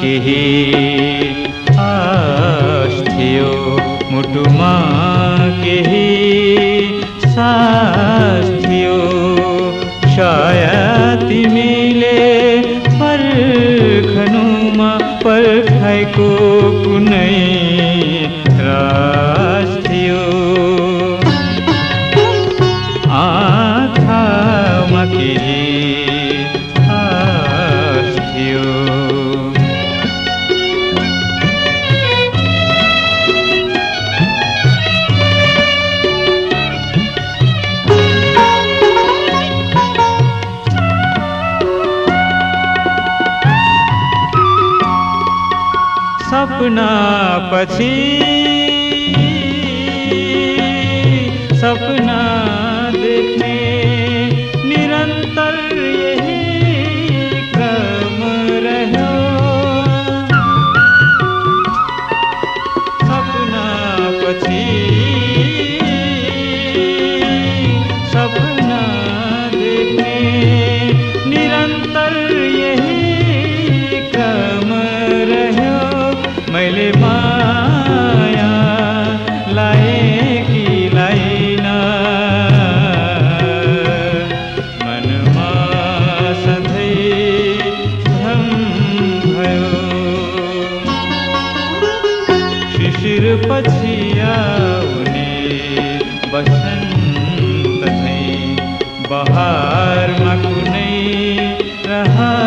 केही आश थियो। मुटुमा केही सास थियो। सायद तिमीले पर्खनुमा पर्खाइको कुनै रा अपना पछी शिशिर पछियाउने बसन्त बहारमा कुनै रहा